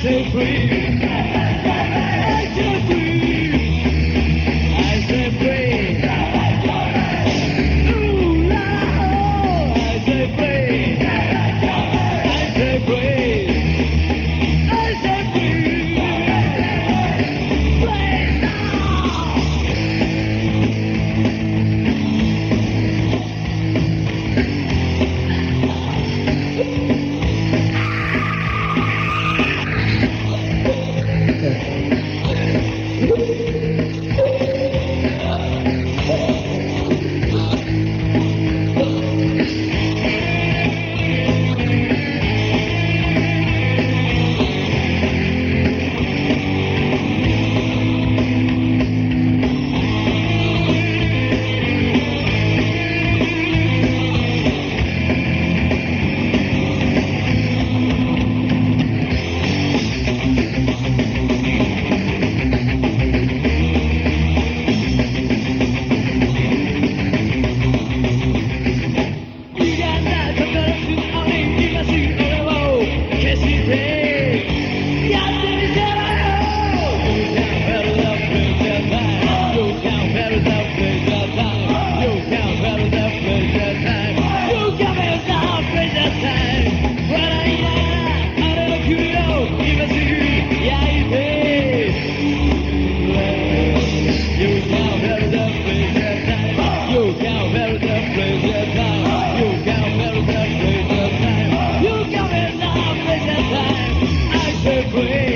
sempre. away.